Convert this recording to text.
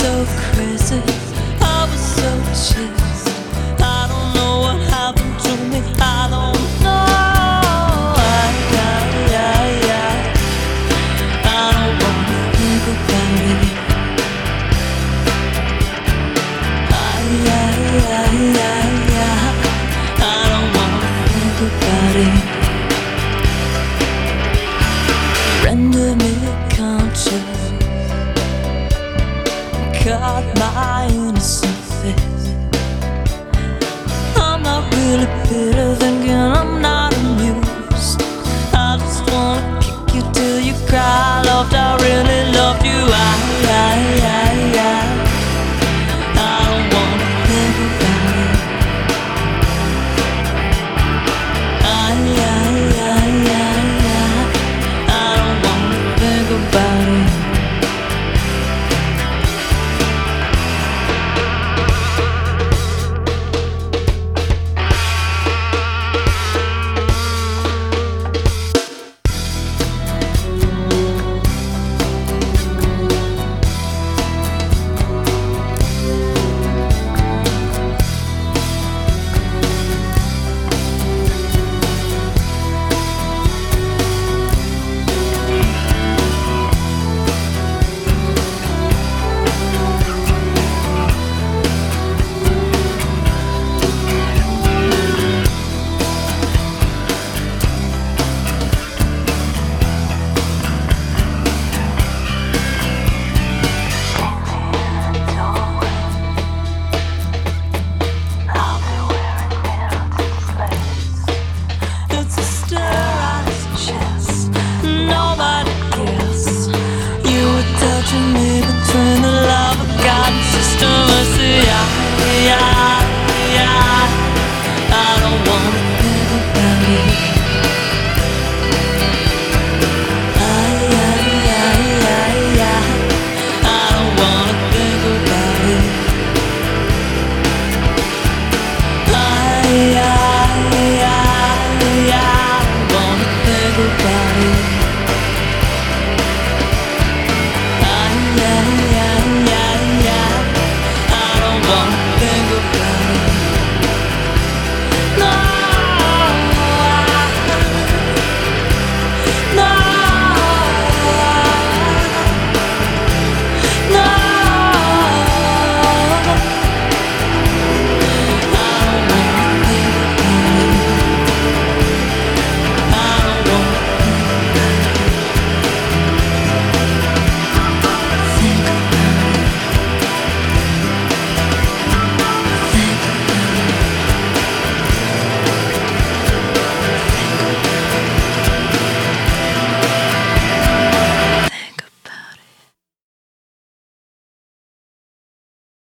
so crazy. I was so chased. I don't know what happened to me. I don't know. I, I, I, I, I don't wanna think about it. I, I, I, I, I'm not really bitter, thinking